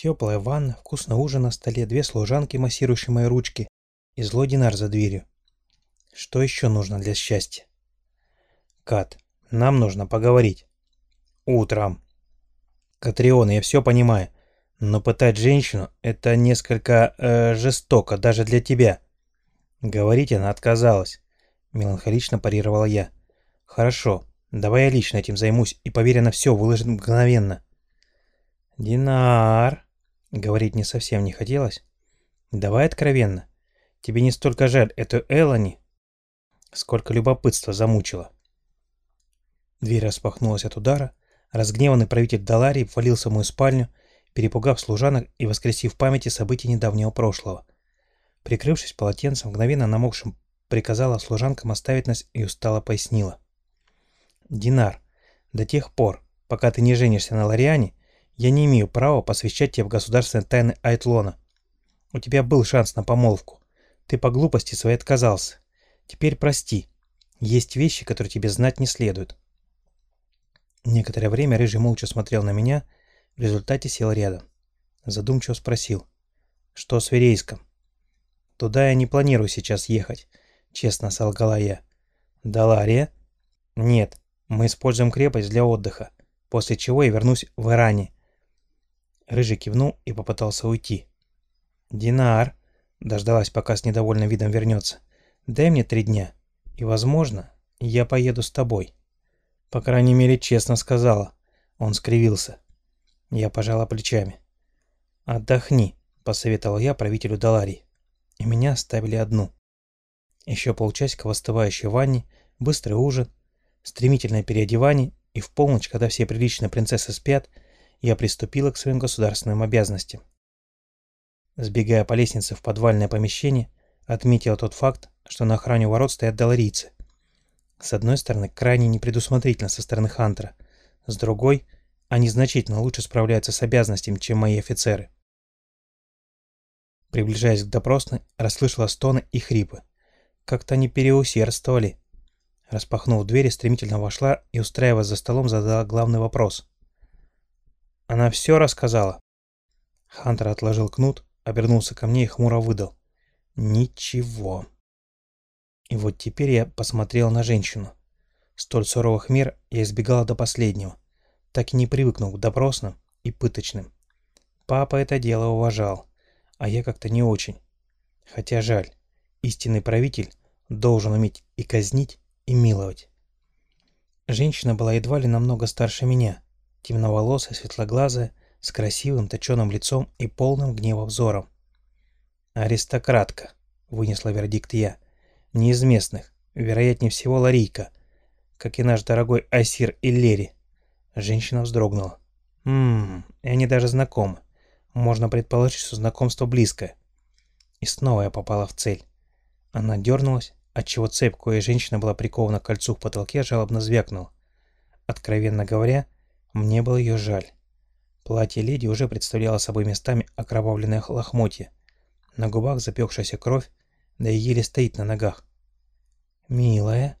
Теплая ванна, вкусный ужин на столе, две служанки, массирующие мои ручки, и злой динар за дверью. Что еще нужно для счастья? Кат, нам нужно поговорить. Утром. Катриона, я все понимаю, но пытать женщину – это несколько э, жестоко даже для тебя. Говорить она отказалась. Меланхолично парировала я. Хорошо, давай я лично этим займусь и, поверь, все выложит мгновенно. Динар. Говорить не совсем не хотелось. Давай откровенно. Тебе не столько жаль эту Элани, сколько любопытства замучило. Дверь распахнулась от удара. Разгневанный правитель Даларии ввалился в мою спальню, перепугав служанок и воскресив в памяти события недавнего прошлого. Прикрывшись полотенцем, мгновенно намокшим, приказала служанкам оставить нас и устало пояснила. «Динар, до тех пор, пока ты не женишься на Лариане, я не имею права посвящать тебя в государственные тайны Айтлона. У тебя был шанс на помолвку. Ты по глупости своей отказался. Теперь прости. Есть вещи, которые тебе знать не следует. Некоторое время Рыжий молча смотрел на меня, в результате сел рядом. Задумчиво спросил. Что с Верейском? Туда я не планирую сейчас ехать, честно солгала я. Далария? Нет, мы используем крепость для отдыха, после чего я вернусь в Иране. Рыжий кивнул и попытался уйти. «Динар», — дождалась, пока с недовольным видом вернется, — «дай мне три дня, и, возможно, я поеду с тобой». По крайней мере, честно сказала. Он скривился. Я пожала плечами. «Отдохни», — посоветовал я правителю Даларии. И меня оставили одну. Еще полчасика в остывающей ванне, быстрый ужин, стремительное переодевание, и в полночь, когда все приличные принцессы спят, я приступила к своим государственным обязанностям. Сбегая по лестнице в подвальное помещение, отметила тот факт, что на охране ворот стоят доларийцы. С одной стороны, крайне непредусмотрительно со стороны Хантера, с другой, они значительно лучше справляются с обязанностями, чем мои офицеры. Приближаясь к допросной, расслышала стоны и хрипы. Как-то они переусердствовали. Распахнув дверь, стремительно вошла и, устраиваясь за столом, задала главный вопрос. Она все рассказала. Хантер отложил кнут, обернулся ко мне и хмуро выдал. Ничего. И вот теперь я посмотрел на женщину. Столь суровых мер я избегала до последнего, так и не привыкнув к допросным и пыточным. Папа это дело уважал, а я как-то не очень. Хотя жаль, истинный правитель должен уметь и казнить, и миловать. Женщина была едва ли намного старше меня, темноволосая, светлоглазая, с красивым точеным лицом и полным гнева взором. «Аристократка», — вынесла вердикт я, — «не из местных, вероятнее всего ларийка, как и наш дорогой Асир Иллери». Женщина вздрогнула. «Ммм, и они даже знакомы. Можно предположить, что знакомство близкое». И снова я попала в цель. Она дернулась, отчего цепь, кое женщина была прикована к кольцу в потолке, жалобно звякнула. Откровенно говоря, мне было ее жаль. Платье леди уже представляло собой местами окровавленное лохмотье. На губах запекшаяся кровь, да и еле стоит на ногах. «Милая».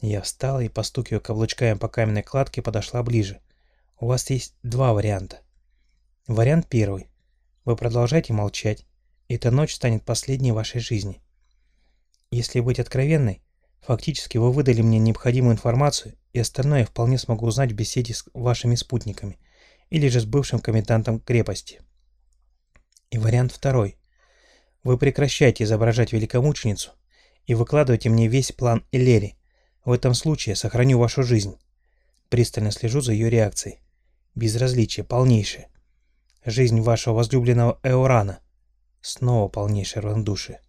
Я встала и, постукивая каблучками по каменной кладке, подошла ближе. «У вас есть два варианта. Вариант первый. Вы продолжаете молчать, эта ночь станет последней вашей жизни. Если быть откровенной, фактически вы выдали мне необходимую информацию, и остальное я вполне смогу узнать в беседе с вашими спутниками или же с бывшим комендантом крепости. И вариант второй. Вы прекращаете изображать великомученицу и выкладываете мне весь план Элери. В этом случае сохраню вашу жизнь. Пристально слежу за ее реакцией. Безразличие полнейшее. Жизнь вашего возлюбленного Эурана. Снова полнейшее равнодушие.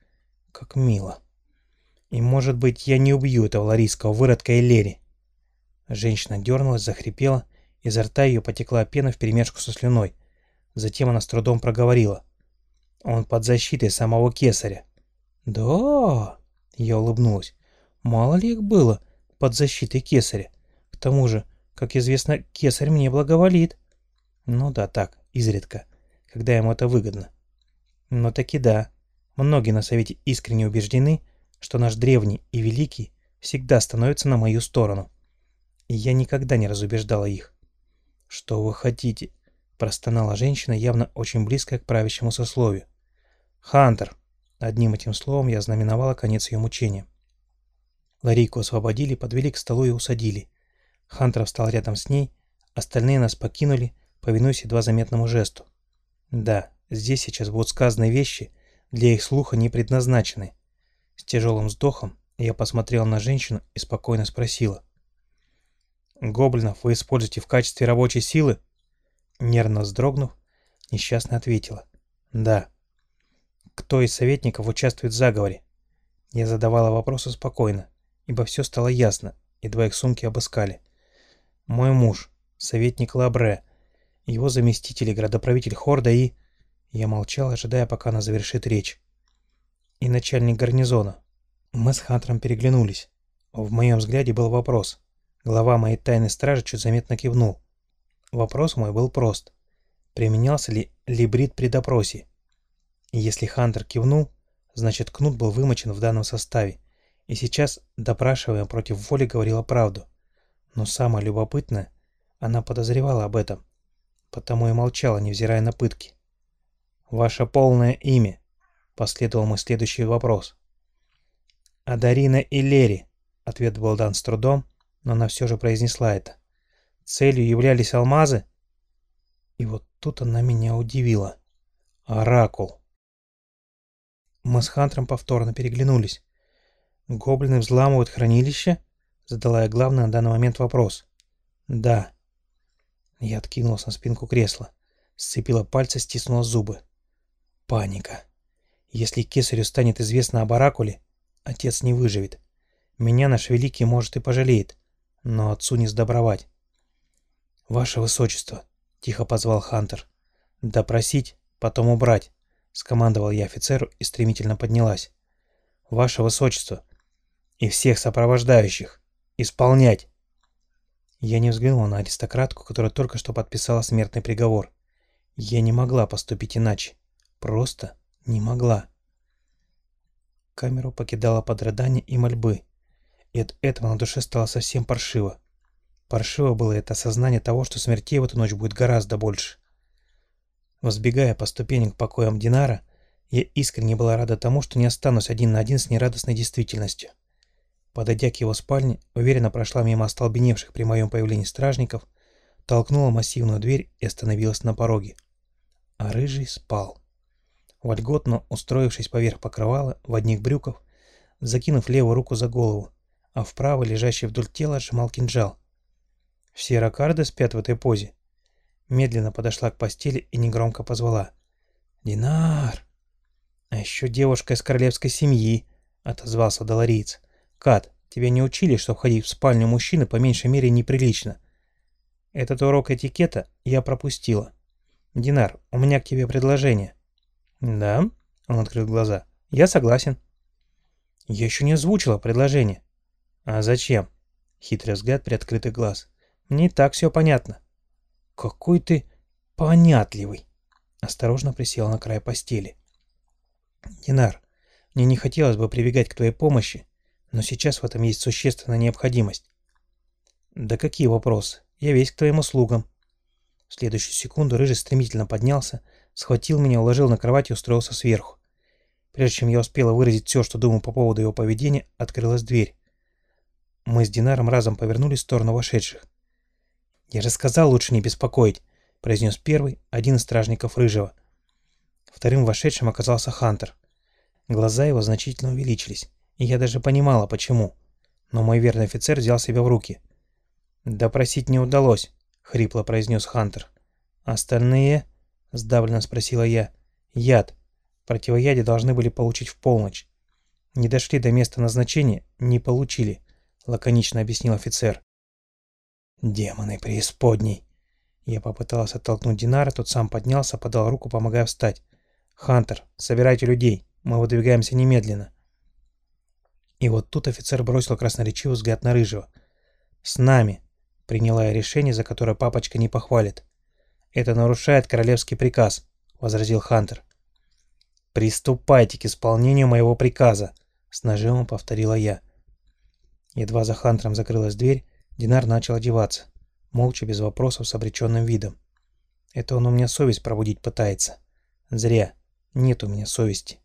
Как мило. И может быть я не убью этого ларийского выродка Элери. Женщина дернулась, захрипела, изо рта ее потекла пена вперемешку со слюной. Затем она с трудом проговорила. «Он под защитой самого кесаря». «Да?» — я улыбнулась. «Мало ли их было под защитой кесаря. К тому же, как известно, кесарь мне благоволит». «Ну да, так, изредка, когда ему это выгодно». «Но таки да, многие на совете искренне убеждены, что наш древний и великий всегда становится на мою сторону и я никогда не разубеждала их. «Что вы хотите?» — простонала женщина, явно очень близкая к правящему сословию. «Хантер!» Одним этим словом я знаменовала конец ее мучения. Ларийку освободили, подвели к столу и усадили. Хантер встал рядом с ней, остальные нас покинули, повинуясь едва заметному жесту. Да, здесь сейчас будут сказаны вещи, для их слуха не предназначены. С тяжелым вздохом я посмотрела на женщину и спокойно спросила. «Гоблинов вы используете в качестве рабочей силы?» Нервно вздрогнув, несчастно ответила. «Да». «Кто из советников участвует в заговоре?» Я задавала вопросы спокойно, ибо все стало ясно, едва их сумки обыскали. «Мой муж, советник Лабре, его заместитель, градоправитель Хорда и...» Я молчал, ожидая, пока она завершит речь. «И начальник гарнизона». Мы с Хантером переглянулись. В моем взгляде был вопрос. Глава моей тайной стражи чуть заметно кивнул. Вопрос мой был прост. Применялся ли либрид при допросе? Если Хантер кивнул, значит Кнут был вымочен в данном составе, и сейчас, допрашивая против воли, говорила правду. Но самое любопытное, она подозревала об этом, потому и молчала, невзирая на пытки. «Ваше полное имя?» — последовал мой следующий вопрос. «Адарина Иллери», — ответ был дан с трудом, но она все же произнесла это. Целью являлись алмазы? И вот тут она меня удивила. Оракул. Мы с Хантером повторно переглянулись. «Гоблины взламывают хранилище?» Задала я главный на данный момент вопрос. «Да». Я откинулась на спинку кресла. Сцепила пальцы, стиснула зубы. Паника. Если кесарю станет известно об Оракуле, отец не выживет. Меня наш великий может и пожалеет, но отцу не сдобровать. «Ваше Высочество», — тихо позвал Хантер. «Допросить, потом убрать», — скомандовал я офицеру и стремительно поднялась. «Ваше Высочество и всех сопровождающих исполнять!» Я не взглянул на аристократку, которая только что подписала смертный приговор. Я не могла поступить иначе. Просто не могла. Камеру покидала под рыдание и мольбы. И от этого на душе стало совсем паршиво. Паршиво было это осознание того, что смертей в эту ночь будет гораздо больше. Возбегая по ступеням к покоям Динара, я искренне была рада тому, что не останусь один на один с нерадостной действительностью. Подойдя к его спальне, уверенно прошла мимо остолбеневших при моем появлении стражников, толкнула массивную дверь и остановилась на пороге. А рыжий спал. Вольготно устроившись поверх покрывала, в одних брюках, закинув левую руку за голову, а в правой, лежащий вдоль тела, сжимал кинжал. Все ракарды спят в этой позе. Медленно подошла к постели и негромко позвала. «Динар!» «А еще девушка из королевской семьи», — отозвался долариец. «Кат, тебя не учили, что входить в спальню мужчины по меньшей мере неприлично. Этот урок этикета я пропустила. Динар, у меня к тебе предложение». «Да?» — он открыл глаза. «Я согласен». «Я еще не озвучила предложение». «А зачем?» — хитрый взгляд при открытых глаз. Не так все понятно. Какой ты понятливый. Осторожно присел на край постели. Динар, мне не хотелось бы прибегать к твоей помощи, но сейчас в этом есть существенная необходимость. Да какие вопросы? Я весь к твоим услугам. В следующую секунду Рыжий стремительно поднялся, схватил меня, уложил на кровать и устроился сверху. Прежде чем я успела выразить все, что думаю по поводу его поведения, открылась дверь. Мы с Динаром разом повернулись в сторону вошедших. «Я же сказал лучше не беспокоить», — произнес первый, один из стражников Рыжего. Вторым вошедшим оказался Хантер. Глаза его значительно увеличились, и я даже понимала, почему. Но мой верный офицер взял себя в руки. «Допросить не удалось», — хрипло произнес Хантер. «Остальные?» — сдавленно спросила я. «Яд. Противоядие должны были получить в полночь. Не дошли до места назначения, не получили», — лаконично объяснил офицер. Демоны преисподней. Я попытался оттолкнуть Динара, тот сам поднялся, подал руку, помогая встать. «Хантер, собирайте людей, мы выдвигаемся немедленно». И вот тут офицер бросил красноречивый взгляд на Рыжего. «С нами», — приняла я решение, за которое папочка не похвалит. «Это нарушает королевский приказ», — возразил Хантер. «Приступайте к исполнению моего приказа», — с нажимом повторила я. Едва за Хантером закрылась дверь, Динар начал одеваться, молча, без вопросов, с обреченным видом. Это он у меня совесть пробудить пытается. Зря. Нет у меня совести.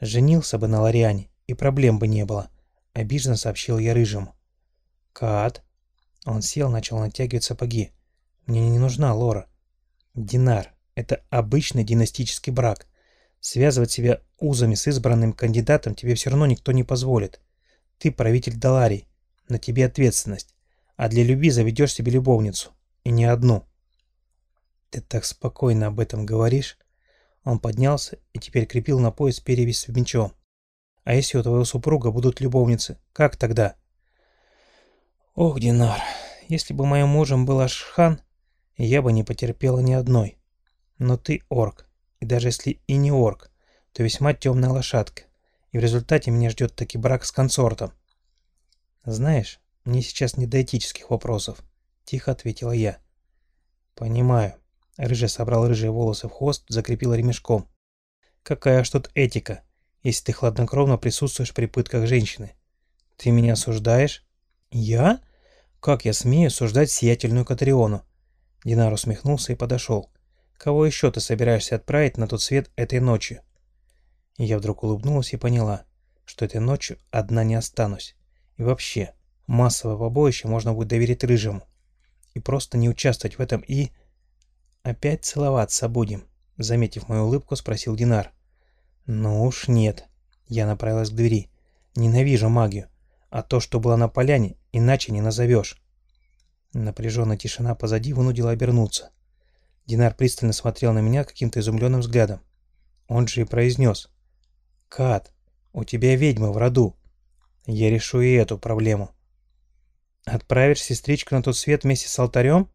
Женился бы на Лориане, и проблем бы не было. Обиженно сообщил я Рыжему. Кат. Он сел, начал натягивать сапоги. Мне не нужна Лора. Динар. Это обычный династический брак. Связывать себя узами с избранным кандидатом тебе все равно никто не позволит. Ты правитель Даларий. На тебе ответственность. А для любви заведешь себе любовницу. И не одну. Ты так спокойно об этом говоришь. Он поднялся и теперь крепил на пояс перевязь с мечом. А если у твоего супруга будут любовницы, как тогда? Ох, Динар, если бы моим мужем был Ашхан, я бы не потерпела ни одной. Но ты орк, и даже если и не орк, то весьма темная лошадка, и в результате меня ждет таки брак с консортом. Знаешь, мне сейчас не до этических вопросов, тихо ответила я. Понимаю. Рыжий собрал рыжие волосы в хвост, закрепил ремешком. Какая ж тут этика, если ты хладнокровно присутствуешь при пытках женщины? Ты меня осуждаешь? Я? Как я смею осуждать сиятельную Катариону? Динар усмехнулся и подошел. Кого еще ты собираешься отправить на тот свет этой ночью? И я вдруг улыбнулась и поняла, что этой ночью одна не останусь. И вообще, массовое побоище можно будет доверить рыжему. И просто не участвовать в этом и... «Опять целоваться будем?» Заметив мою улыбку, спросил Динар. «Ну уж нет». Я направилась к двери. «Ненавижу магию. А то, что было на поляне, иначе не назовешь». Напряженная тишина позади вынудила обернуться. Динар пристально смотрел на меня каким-то изумленным взглядом. Он же и произнес. «Кат, у тебя ведьма в роду. Я решу и эту проблему». «Отправишь сестричку на тот свет вместе с алтарем?»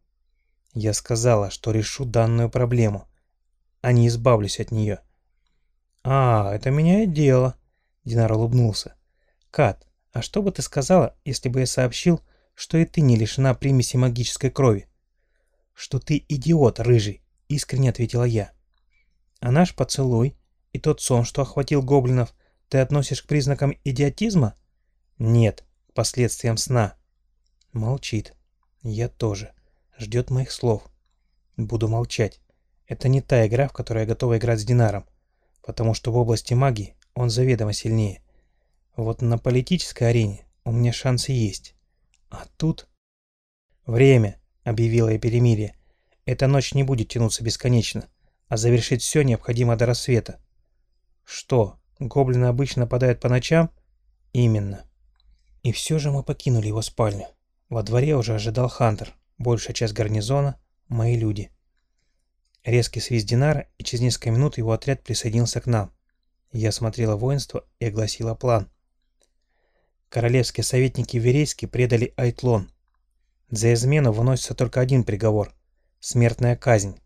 Я сказала, что решу данную проблему, а не избавлюсь от нее. «А, это меняет дело», — Динар улыбнулся. «Кат, а что бы ты сказала, если бы я сообщил, что и ты не лишена примеси магической крови?» «Что ты идиот, рыжий», — искренне ответила я. «А наш поцелуй и тот сон, что охватил гоблинов, ты относишь к признакам идиотизма?» «Нет, к последствиям сна». Молчит. Я тоже ждет моих слов. Буду молчать. Это не та игра, в которой я готова играть с Динаром, потому что в области магии он заведомо сильнее. Вот на политической арене у меня шансы есть. А тут... «Время», — объявила я перемирие. «Эта ночь не будет тянуться бесконечно, а завершить все необходимо до рассвета». «Что, гоблины обычно нападают по ночам?» «Именно». И все же мы покинули его спальню. Во дворе уже ожидал Хантер. Большая часть гарнизона — мои люди. Резкий свист Динара, и через несколько минут его отряд присоединился к нам. Я смотрела воинство и огласила план. Королевские советники Верейски предали Айтлон. За измену выносится только один приговор — смертная казнь.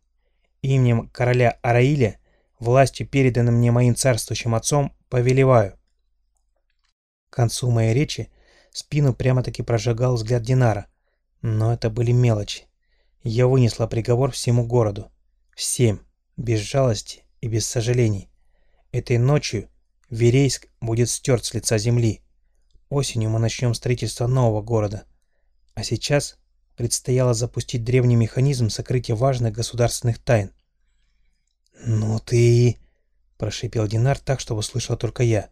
Именем короля Араиля, властью, переданным мне моим царствующим отцом, повелеваю. К концу моей речи спину прямо-таки прожигал взгляд Динара, но это были мелочи. Я вынесла приговор всему городу. Всем. Без жалости и без сожалений. Этой ночью Верейск будет стерт с лица земли. Осенью мы начнем строительство нового города. А сейчас предстояло запустить древний механизм сокрытия важных государственных тайн. «Ну ты...» – прошипел Динар так, чтобы услышал только я.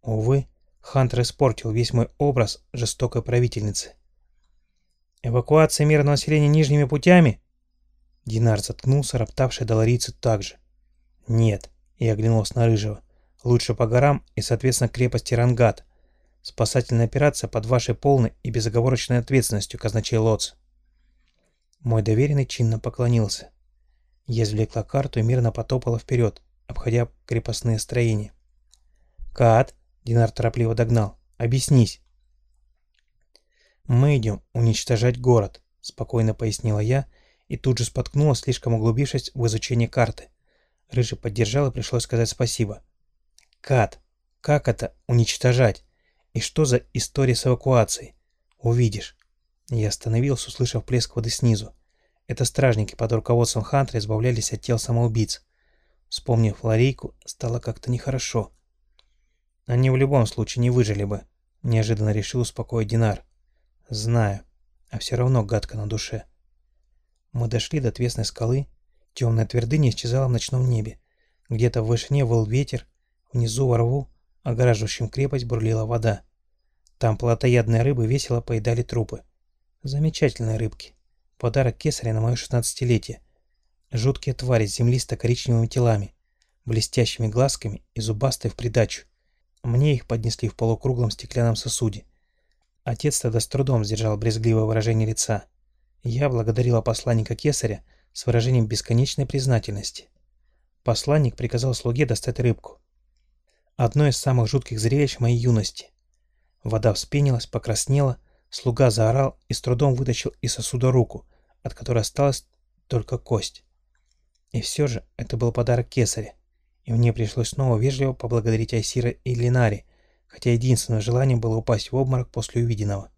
Увы, Хантер испортил весь мой образ жестокой правительницы. Эвакуация мирного населения нижними путями? Динар заткнулся, роптавший доларийцы также. Нет, я оглянулся на Рыжего. Лучше по горам и, соответственно, крепости Рангат. Спасательная операция под вашей полной и безоговорочной ответственностью, казначей Лоц. Мой доверенный чинно поклонился. Я извлекла карту и мирно потопала вперед, обходя крепостные строения. «Кат!» — Динар торопливо догнал. «Объяснись!» «Мы идем уничтожать город», — спокойно пояснила я и тут же споткнулась, слишком углубившись в изучение карты. Рыжий поддержал и пришлось сказать спасибо. «Кат, как это уничтожать? И что за история с эвакуацией? Увидишь». Я остановился, услышав плеск воды снизу. Это стражники под руководством Хантера избавлялись от тел самоубийц. Вспомнив Ларейку, стало как-то нехорошо. Они в любом случае не выжили бы, неожиданно решил успокоить Динар. Знаю, а все равно гадко на душе. Мы дошли до отвесной скалы, Темная твердыня исчезала в ночном небе. Где-то в вышине выл ветер, внизу во рву, огораживающим крепость, бурлила вода. Там плотоядные рыбы весело поедали трупы. Замечательные рыбки. Подарок кесаря на мое шестнадцатилетие. Жуткие твари с землисто-коричневыми телами, блестящими глазками и зубастой в придачу. Мне их поднесли в полукруглом стеклянном сосуде. Отец тогда с трудом сдержал брезгливое выражение лица. Я благодарила посланника кесаря с выражением бесконечной признательности. Посланник приказал слуге достать рыбку. Одно из самых жутких зрелищ моей юности. Вода вспенилась, покраснела, слуга заорал и с трудом вытащил из сосуда руку, от которой осталась только кость. И все же это был подарок кесаря, и мне пришлось снова вежливо поблагодарить Айсира и Линари, хотя единственное желание было упасть в обморок после увиденного.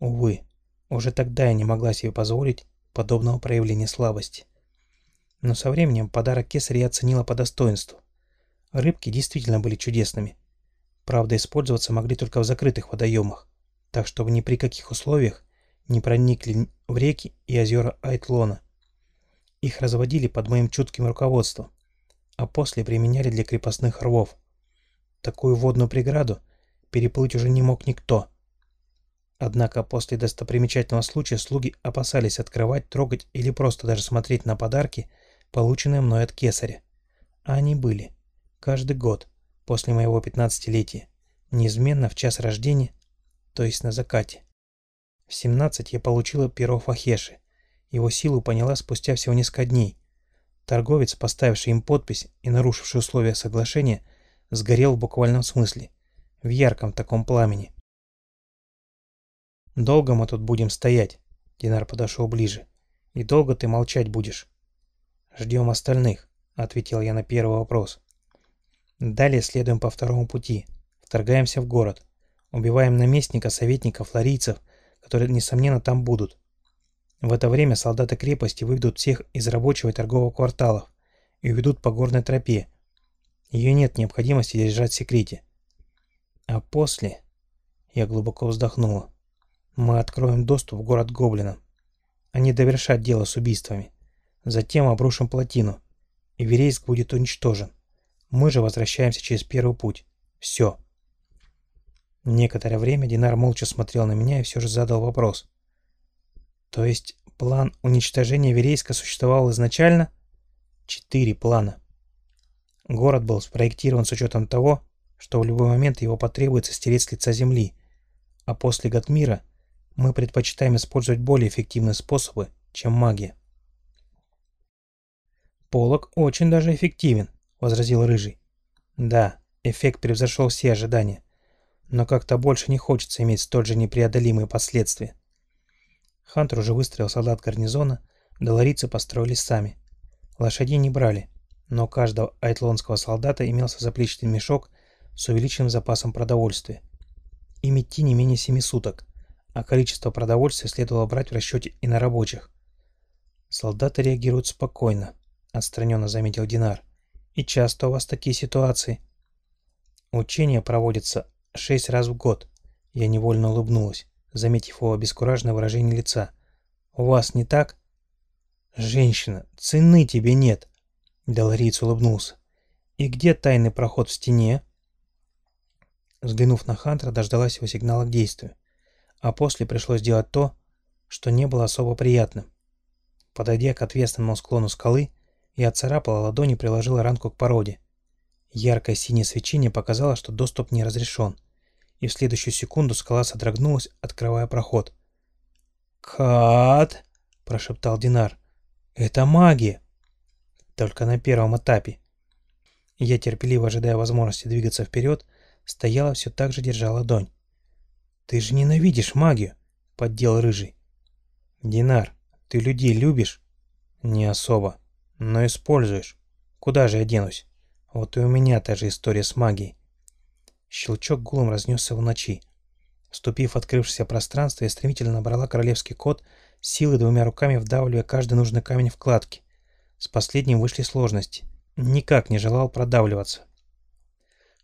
Увы, уже тогда я не могла себе позволить подобного проявления слабости. Но со временем подарок кесаря я оценила по достоинству. Рыбки действительно были чудесными. Правда, использоваться могли только в закрытых водоемах, так чтобы ни при каких условиях не проникли в реки и озера Айтлона. Их разводили под моим чутким руководством, а после применяли для крепостных рвов. Такую водную преграду переплыть уже не мог никто. Однако после достопримечательного случая слуги опасались открывать, трогать или просто даже смотреть на подарки, полученные мной от кесаря. А они были. Каждый год, после моего пятнадцатилетия, неизменно в час рождения, то есть на закате. В 17 я получила перо Фахеши. Его силу поняла спустя всего несколько дней. Торговец, поставивший им подпись и нарушивший условия соглашения, сгорел в буквальном смысле, в ярком таком пламени. «Долго мы тут будем стоять?» Динар подошел ближе. «И долго ты молчать будешь?» «Ждем остальных», — ответил я на первый вопрос. «Далее следуем по второму пути. Вторгаемся в город. Убиваем наместника, советников, ларийцев, которые, несомненно, там будут. В это время солдаты крепости выведут всех из рабочего и торгового кварталов и уведут по горной тропе. Ее нет необходимости держать в секрете. А после... Я глубоко вздохнула. Мы откроем доступ в город Гоблина. Они довершат дело с убийствами. Затем обрушим плотину, и Верейск будет уничтожен. Мы же возвращаемся через первый путь. Все. Некоторое время Динар молча смотрел на меня и все же задал вопрос. То есть план уничтожения Верейска существовал изначально? Четыре плана. Город был спроектирован с учетом того, что в любой момент его потребуется стереть с лица земли, а после Гатмира мы предпочитаем использовать более эффективные способы, чем магия. «Полок очень даже эффективен», — возразил Рыжий. «Да, эффект превзошел все ожидания но как-то больше не хочется иметь столь же непреодолимые последствия. Хантер уже выстроил солдат гарнизона, доларицы построились сами. Лошадей не брали, но у каждого айтлонского солдата имелся заплечный мешок с увеличенным запасом продовольствия. Им идти не менее семи суток, а количество продовольствия следовало брать в расчете и на рабочих. «Солдаты реагируют спокойно», — отстраненно заметил Динар. «И часто у вас такие ситуации?» Учения проводятся Шесть раз в год. Я невольно улыбнулась, заметив его обескураженное выражение лица. «У вас не так?» «Женщина, цены тебе нет!» Долориец улыбнулся. «И где тайный проход в стене?» Взглянув на Хантера, дождалась его сигнала к действию. А после пришлось сделать то, что не было особо приятным. Подойдя к ответственному склону скалы, я отцарапала ладони и приложила ранку к породе. Яркое синее свечение показало, что доступ не разрешен и в следующую секунду скала содрогнулась, открывая проход. «Кат!» – прошептал Динар. «Это магия!» Только на первом этапе. Я, терпеливо ожидая возможности двигаться вперед, стояла все так же держа ладонь. «Ты же ненавидишь магию!» – поддел Рыжий. «Динар, ты людей любишь?» «Не особо, но используешь. Куда же я денусь? Вот и у меня та же история с магией. Щелчок гулом разнесся в ночи. Вступив в открывшееся пространство, я стремительно набрала королевский код, силой двумя руками вдавливая каждый нужный камень в кладки. С последним вышли сложности. Никак не желал продавливаться.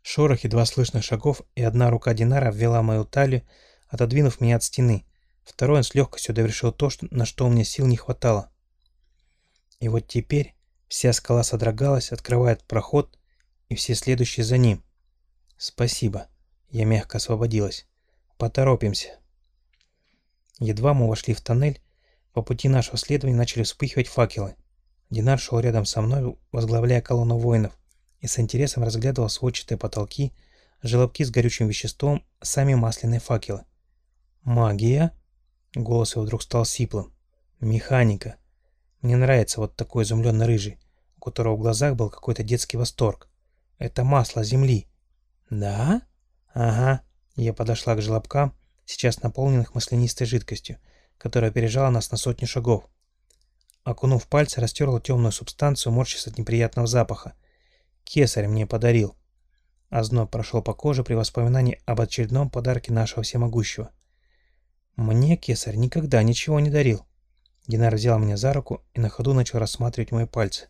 Шорох едва слышных шагов, и одна рука Динара ввела мою талию, отодвинув меня от стены. Второй он с легкостью довершил то, что, на что у меня сил не хватало. И вот теперь вся скала содрогалась, открывает проход, и все следующие за ним. Спасибо. Я мягко освободилась. Поторопимся. Едва мы вошли в тоннель, по пути нашего следования начали вспыхивать факелы. Динар шел рядом со мной, возглавляя колонну воинов, и с интересом разглядывал сводчатые потолки, желобки с горючим веществом, сами масляные факелы. «Магия?» Голос его вдруг стал сиплым. «Механика. Мне нравится вот такой изумленно рыжий, у которого в глазах был какой-то детский восторг. Это масло земли». «Да?» «Ага». Я подошла к желобкам, сейчас наполненных маслянистой жидкостью, которая опережала нас на сотню шагов. Окунув пальцы, растерла темную субстанцию, морщась от неприятного запаха. Кесарь мне подарил. Озноб прошел по коже при воспоминании об очередном подарке нашего всемогущего. Мне кесарь никогда ничего не дарил. Динар взял меня за руку и на ходу начал рассматривать мои пальцы.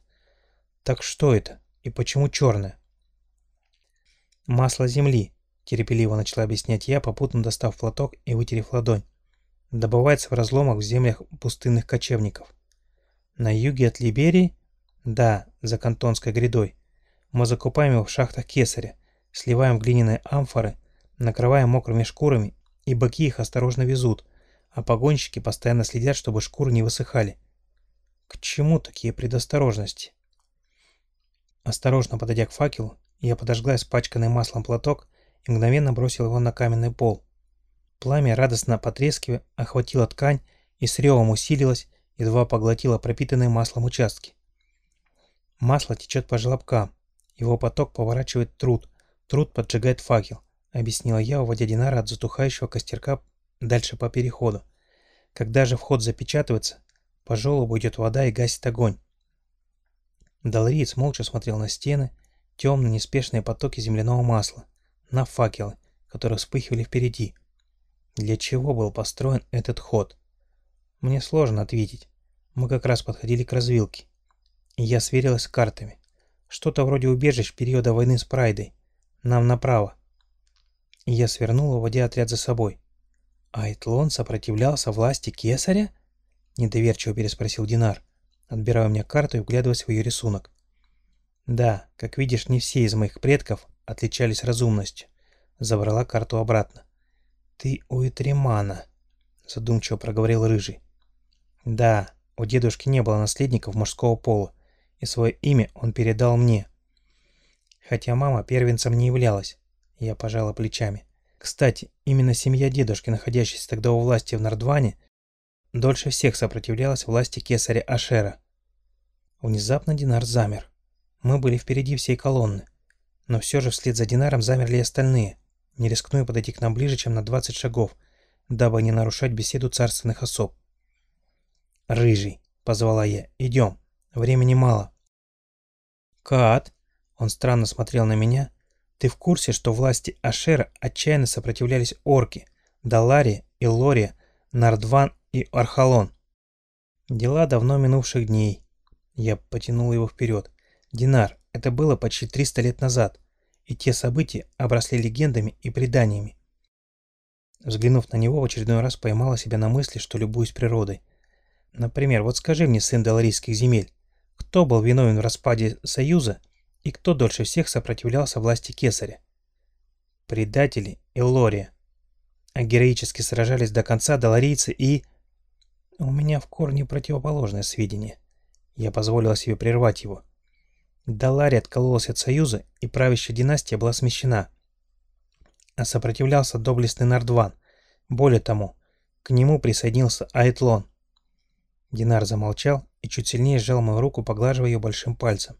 Так что это? И почему черное? Масло земли, терпеливо начала объяснять я, попутно достав платок и вытерев ладонь. Добывается в разломах в землях пустынных кочевников. На юге от Либерии? Да, за Кантонской грядой. Мы закупаем его в шахтах кесаря, сливаем в глиняные амфоры, накрываем мокрыми шкурами, и быки их осторожно везут, а погонщики постоянно следят, чтобы шкуры не высыхали. К чему такие предосторожности? Осторожно подойдя к факелу, я подожгла испачканный маслом платок и мгновенно бросил его на каменный пол. Пламя, радостно потрескивая, охватило ткань и с ревом усилилось, едва поглотило пропитанные маслом участки. Масло течет по желобкам, его поток поворачивает труд, труд поджигает факел, объяснила я, уводя Динара от затухающего костерка дальше по переходу. Когда же вход запечатывается, по желобу идет вода и гасит огонь. Долриец молча смотрел на стены, темные неспешные потоки земляного масла, на факелы, которые вспыхивали впереди. Для чего был построен этот ход? Мне сложно ответить. Мы как раз подходили к развилке. Я сверилась с картами. Что-то вроде убежищ периода войны с Прайдой. Нам направо. Я свернула, уводя отряд за собой. «Айтлон сопротивлялся власти Кесаря?» Недоверчиво переспросил Динар, отбирая у меня карту и вглядываясь в ее рисунок. «Да, как видишь, не все из моих предков отличались разумностью». Забрала карту обратно. «Ты у Итримана», — задумчиво проговорил Рыжий. «Да, у дедушки не было наследников мужского пола, и свое имя он передал мне. Хотя мама первенцем не являлась, я пожала плечами. Кстати, именно семья дедушки, находящаяся тогда у власти в Нардване, дольше всех сопротивлялась власти кесаря Ашера. Внезапно Динар замер. Мы были впереди всей колонны. Но все же вслед за Динаром замерли и остальные, не рискнуя подойти к нам ближе, чем на 20 шагов, дабы не нарушать беседу царственных особ. «Рыжий», — позвала я, — «идем, времени мало». «Кат!» — он странно смотрел на меня, ты в курсе, что власти Ашера отчаянно сопротивлялись орки, Далария, Иллория, Нардван и Архалон? Дела давно минувших дней. Я потянул его вперед. Динар, это было почти 300 лет назад, и те события обросли легендами и преданиями. Взглянув на него, в очередной раз поймала себя на мысли, что любуюсь природой. Например, вот скажи мне, сын Даларийских земель, кто был виновен в распаде Союза и кто дольше всех сопротивлялся власти Кесаря? Предатели Эллория. А героически сражались до конца доларийцы и... У меня в корне противоположное сведение. Я позволил себе прервать его. Далария откололась от Союза, и правящая династия была смещена. А сопротивлялся доблестный Нардван. Более тому, к нему присоединился Айтлон. Динар замолчал и чуть сильнее сжал мою руку, поглаживая ее большим пальцем.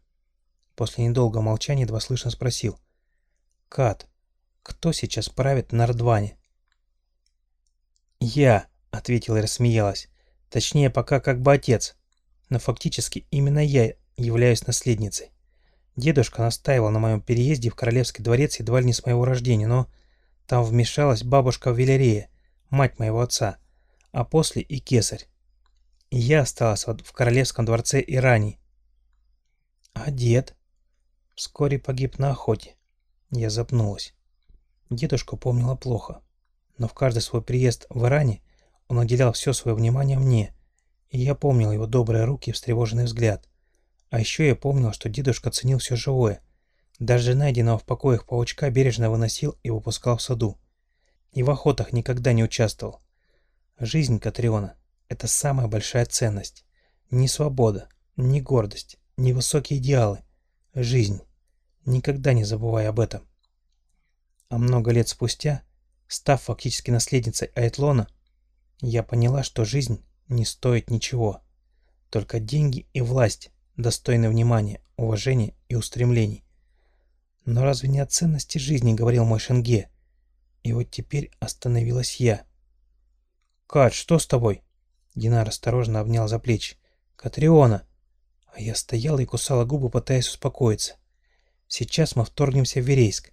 После недолгого молчания едва слышно спросил. «Кат, кто сейчас правит на Рдване?» «Я», — ответила и рассмеялась. «Точнее, пока как бы отец. Но фактически именно я являюсь наследницей. Дедушка настаивал на моем переезде в Королевский дворец едва ли не с моего рождения, но там вмешалась бабушка Велерея, мать моего отца, а после и кесарь. И я осталась в Королевском дворце Ирани. А дед? Вскоре погиб на охоте. Я запнулась. Дедушку помнила плохо, но в каждый свой приезд в Иране он уделял все свое внимание мне, И я помнил его добрые руки и встревоженный взгляд. А еще я помнил, что дедушка ценил все живое. Даже найденного в покоях паучка бережно выносил и выпускал в саду. И в охотах никогда не участвовал. Жизнь Катриона — это самая большая ценность. Не свобода, не гордость, не высокие идеалы. Жизнь. Никогда не забывай об этом. А много лет спустя, став фактически наследницей Айтлона, я поняла, что жизнь не стоит ничего. Только деньги и власть достойны внимания, уважения и устремлений. Но разве не о ценности жизни говорил мой Шенге? И вот теперь остановилась я. «Кат, что с тобой?» Динар осторожно обнял за плечи. «Катриона!» А я стояла и кусала губы, пытаясь успокоиться. «Сейчас мы вторгнемся в Верейск.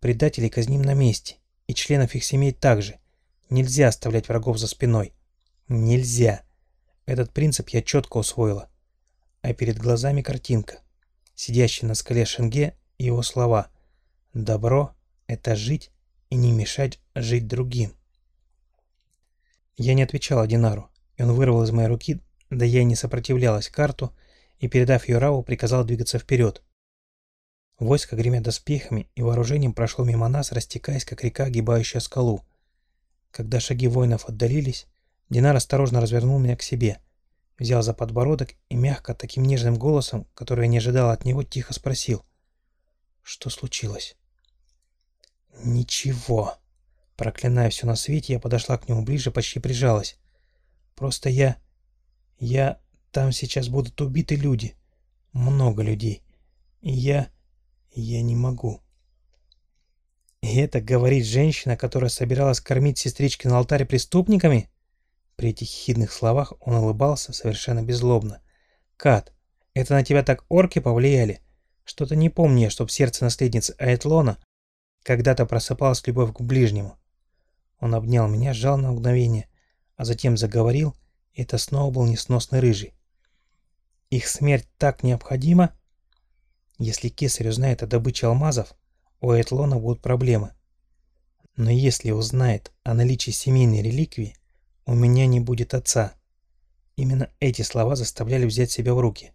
Предателей казним на месте, и членов их семей также. Нельзя оставлять врагов за спиной. Нельзя. Этот принцип я четко усвоила. А перед глазами картинка. Сидящий на скале Шенге и его слова. «Добро — это жить и не мешать жить другим». Я не отвечала Динару, и он вырвал из моей руки, да я и не сопротивлялась карту, и, передав ее Раву, приказал двигаться вперед. Войско, гремя доспехами и вооружением, прошло мимо нас, растекаясь, как река, огибающая скалу. Когда шаги воинов отдалились, Динар осторожно развернул меня к себе, взял за подбородок и мягко, таким нежным голосом, который я не ожидал от него, тихо спросил. «Что случилось?» «Ничего». Проклиная все на свете, я подошла к нему ближе, почти прижалась. «Просто я... я... Там сейчас будут убиты люди. Много людей. И я... я не могу». «И это говорит женщина, которая собиралась кормить сестрички на алтаре преступниками?» При этих хидных словах он улыбался совершенно беззлобно. «Кат, это на тебя так орки повлияли? Что-то не помню чтоб сердце наследницы Айтлона когда-то просыпалась любовь к ближнему». Он обнял меня, сжал на мгновение, а затем заговорил, и это снова был несносный рыжий. «Их смерть так необходима? Если кесарь узнает о добыче алмазов, у Айтлона будут проблемы. Но если узнает о наличии семейной реликвии, «У меня не будет отца». Именно эти слова заставляли взять себя в руки.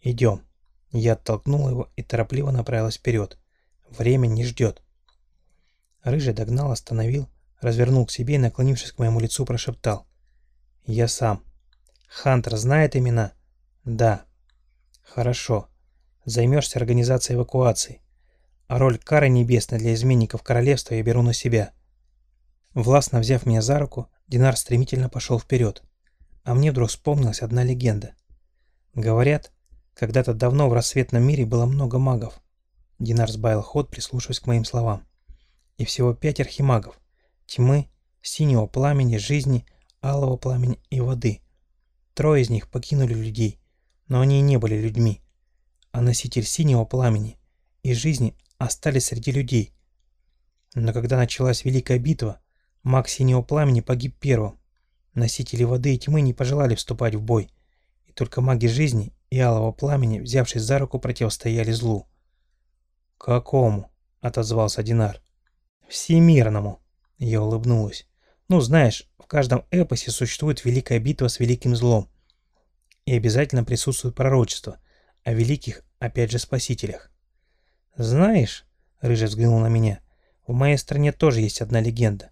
«Идем». Я оттолкнул его и торопливо направилась вперед. Время не ждет. Рыжий догнал, остановил, развернул к себе и, наклонившись к моему лицу, прошептал. «Я сам». «Хантер знает имена?» «Да». «Хорошо. Займешься организацией эвакуации. А роль кары небесной для изменников королевства я беру на себя». Властно взяв меня за руку, Динар стремительно пошел вперед. А мне вдруг вспомнилась одна легенда. Говорят, когда-то давно в рассветном мире было много магов. Динар сбавил ход, прислушиваясь к моим словам. И всего пять архимагов. Тьмы, синего пламени, жизни, алого пламени и воды. Трое из них покинули людей, но они не были людьми. А носитель синего пламени и жизни остались среди людей. Но когда началась Великая Битва, Маг Синего Пламени погиб первым. Носители воды и тьмы не пожелали вступать в бой, и только маги жизни и Алого Пламени, взявшись за руку, противостояли злу. «Какому?» — отозвался Динар. «Всемирному!» — я улыбнулась. «Ну, знаешь, в каждом эпосе существует великая битва с великим злом. И обязательно присутствует пророчество о великих, опять же, спасителях. Знаешь, — Рыжий взглянул на меня, — в моей стране тоже есть одна легенда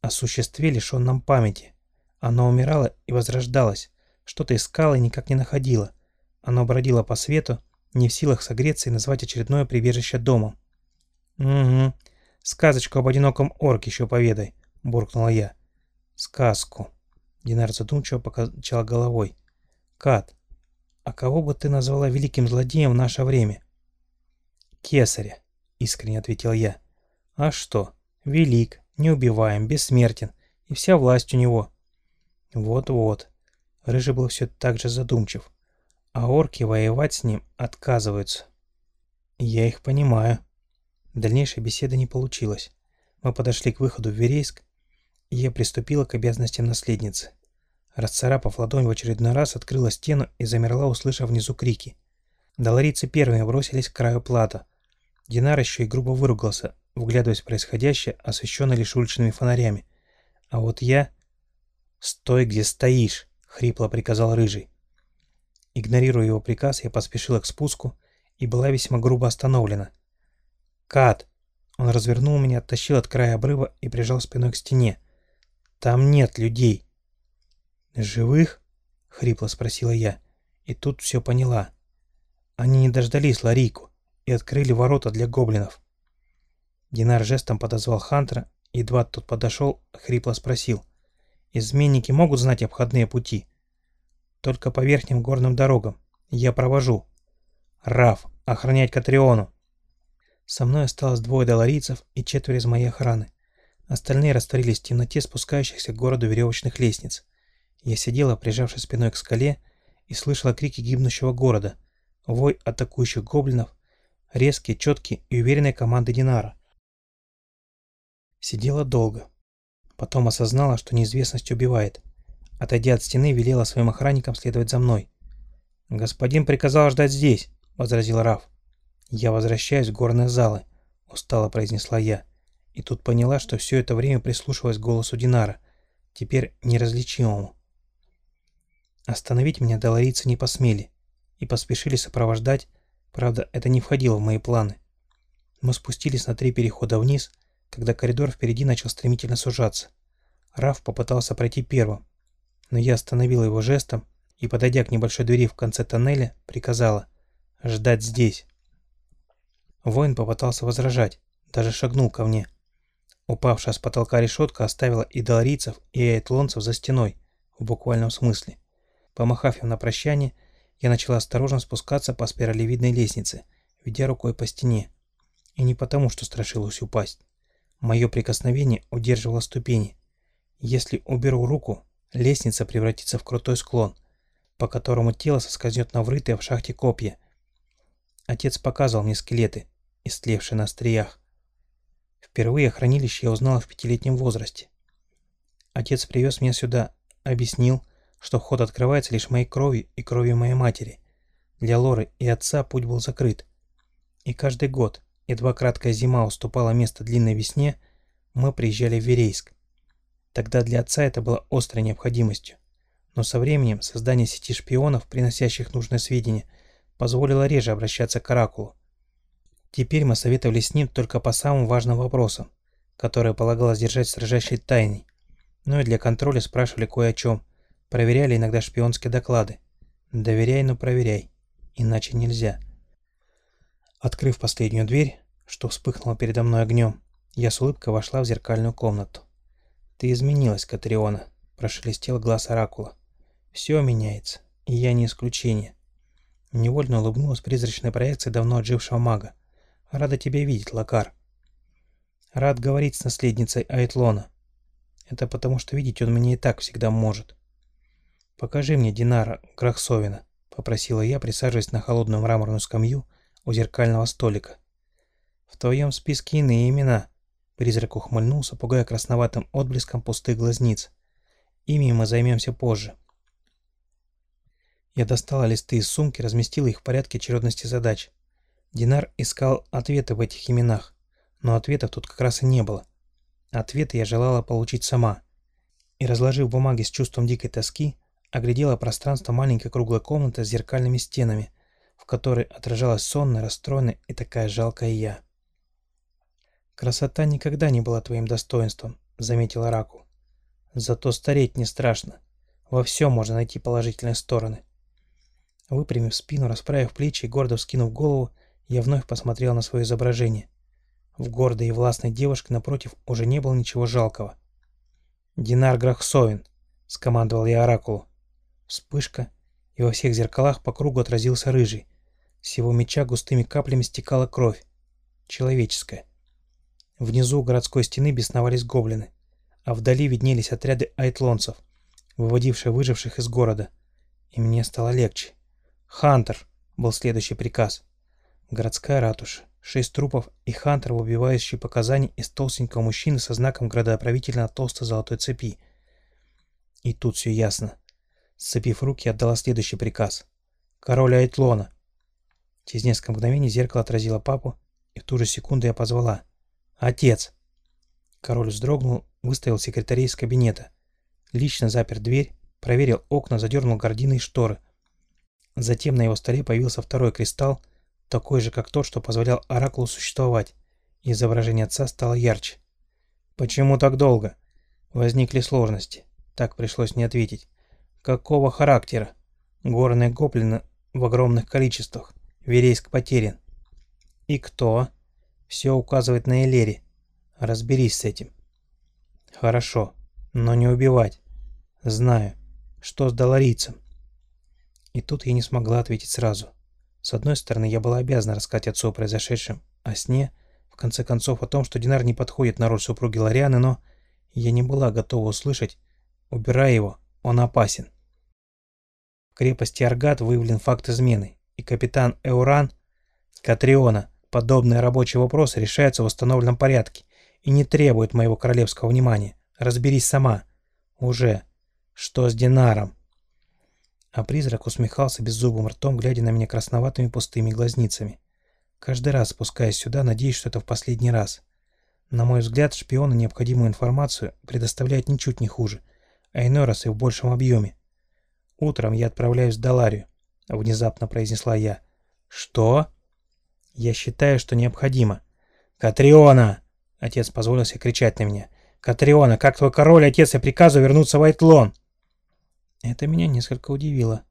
о существе, лишенном памяти. Оно умирало и возрождалось, что-то искало и никак не находило. Оно бродило по свету, не в силах согреться и назвать очередное прибежище домом. «Угу, сказочку об одиноком орке еще поведай», — буркнула я. «Сказку», — Динар задумчиво покачал головой. «Кат, а кого бы ты назвала великим злодеем в наше время?» «Кесаря», — искренне ответил я. «А что? Велик, неубиваем, бессмертен, и вся власть у него. Вот-вот. Рыжий был все так же задумчив. А орки воевать с ним отказываются. Я их понимаю. Дальнейшей беседы не получилось. Мы подошли к выходу в Верейск, и я приступила к обязанностям наследницы. Расцарапав ладонь в очередной раз, открыла стену и замерла, услышав внизу крики. Долорицы первыми бросились к краю плата. Динар еще и грубо выругался, вглядываясь в происходящее, освещенное лишь уличными фонарями. А вот я... «Стой, где стоишь!» — хрипло приказал Рыжий. Игнорируя его приказ, я поспешила к спуску и была весьма грубо остановлена. «Кат!» Он развернул меня, оттащил от края обрыва и прижал спиной к стене. «Там нет людей!» «Живых?» — хрипло спросила я. И тут все поняла. Они не дождались Ларику и открыли ворота для гоблинов. Динар жестом подозвал Хантера, едва тот подошел, хрипло спросил. «Изменники могут знать обходные пути?» «Только по верхним горным дорогам. Я провожу». «Раф, охранять Катриону!» Со мной осталось двое доларийцев и четверо из моей охраны. Остальные растворились в темноте спускающихся к городу веревочных лестниц. Я сидела, прижавшись спиной к скале, и слышала крики гибнущего города, вой атакующих гоблинов, резкие, четкие и уверенные команды Динара. Сидела долго. Потом осознала, что неизвестность убивает. Отойдя от стены, велела своим охранникам следовать за мной. «Господин приказал ждать здесь», — возразил Раф. «Я возвращаюсь в горные залы», — устало произнесла я. И тут поняла, что все это время прислушивалась к голосу Динара, теперь неразличимому. Остановить меня доларийцы не посмели и поспешили сопровождать, правда, это не входило в мои планы. Мы спустились на три перехода вниз, когда коридор впереди начал стремительно сужаться. Раф попытался пройти первым, но я остановила его жестом и, подойдя к небольшой двери в конце тоннеля, приказала «ждать здесь». Воин попытался возражать, даже шагнул ко мне. Упавшая с потолка решетка оставила и доларийцев, и айтлонцев за стеной, в буквальном смысле. Помахав им на прощание, я начала осторожно спускаться по спиралевидной лестнице, ведя рукой по стене. И не потому, что страшилась упасть. Мое прикосновение удерживало ступени. Если уберу руку, лестница превратится в крутой склон, по которому тело соскользнет на врытые в шахте копья. Отец показывал мне скелеты, истлевшие на остриях. Впервые хранилище я узнала в пятилетнем возрасте. Отец привез меня сюда, объяснил, что вход открывается лишь моей кровью и кровью моей матери. Для Лоры и отца путь был закрыт. И каждый год, едва краткая зима уступала место длинной весне, мы приезжали в Верейск. Тогда для отца это было острой необходимостью. Но со временем создание сети шпионов, приносящих нужные сведения, позволило реже обращаться к Оракулу. Теперь мы советовались с ним только по самым важным вопросам, которые полагалось держать строжайшей тайной. Ну и для контроля спрашивали кое о чем, проверяли иногда шпионские доклады. Доверяй, но проверяй, иначе нельзя. Открыв последнюю дверь, что вспыхнуло передо мной огнем, я с улыбкой вошла в зеркальную комнату. «Ты изменилась, Катриона», – прошелестел глаз Оракула. «Все меняется, и я не исключение». Невольно улыбнулась призрачной проекцией давно отжившего мага. «Рада тебя видеть, Лакар». «Рад говорить с наследницей Айтлона. Это потому, что видеть он меня и так всегда может». «Покажи мне Динара Грахсовина», — попросила я, присаживаясь на холодную мраморную скамью у зеркального столика. «В твоем списке иные имена», Призрак ухмыльнулся, пугая красноватым отблеском пустых глазниц. Ими мы займемся позже. Я достала листы из сумки, разместила их в порядке очередности задач. Динар искал ответы в этих именах, но ответов тут как раз и не было. Ответы я желала получить сама. И, разложив бумаги с чувством дикой тоски, оглядела пространство маленькой круглой комнаты с зеркальными стенами, в которой отражалась сонная, расстроенная и такая жалкая я. «Красота никогда не была твоим достоинством», — заметил Оракул. «Зато стареть не страшно. Во всем можно найти положительные стороны». Выпрямив спину, расправив плечи и гордо вскинув голову, я вновь посмотрел на свое изображение. В гордой и властной девушке напротив уже не было ничего жалкого. «Динар Грахсовин», — скомандовал я Оракулу. Вспышка, и во всех зеркалах по кругу отразился рыжий. С его меча густыми каплями стекала кровь. Человеческая. Внизу у городской стены бесновались гоблины, а вдали виднелись отряды айтлонцев, выводившие выживших из города. И мне стало легче. «Хантер!» — был следующий приказ. Городская ратуша. Шесть трупов и Хантер, убивающий показания из толстенького мужчины со знаком градоправителя на толстой золотой цепи. И тут все ясно. Сцепив руки, отдала следующий приказ. «Король Айтлона!» Через несколько мгновений зеркало отразило папу, и в ту же секунду я позвала. «Отец!» Король вздрогнул, выставил секретарей из кабинета, лично запер дверь проверил окна, задернул гардины и шторы. Затем на его столе появился второй кристалл, такой же, как тот, что позволял Оракулу существовать. Изображение отца стало ярче. «Почему так долго?» Возникли сложности. Так пришлось не ответить. «Какого характера?» «Горные гоблины в огромных количествах. Верейск потерян». «И кто?» «Все указывает на Элери. Разберись с этим». «Хорошо, но не убивать. Знаю. Что с доларийцем?» И тут я не смогла ответить сразу. С одной стороны, я была обязана рассказать отцу о произошедшем, о сне, в конце концов, о том, что Динар не подходит на роль супруги Лорианы, но я не была готова услышать «Убирай его, он опасен». В крепости Аргат выявлен факт измены, и капитан Эуран Катриона подобные рабочие вопросы решаются в установленном порядке и не требуют моего королевского внимания. Разберись сама. Уже. Что с Динаром? А призрак усмехался беззубым ртом, глядя на меня красноватыми пустыми глазницами. Каждый раз, спускаясь сюда, надеюсь, что это в последний раз. На мой взгляд, шпионы необходимую информацию предоставляют ничуть не хуже, а иной раз и в большем объеме. «Утром я отправляюсь в Даларию», — внезапно произнесла я. «Что?» «Я считаю, что необходимо». «Катриона!» — отец позволил себе кричать на меня. «Катриона, как твой король, отец, я приказываю вернуться в Айтлон!» Это меня несколько удивило.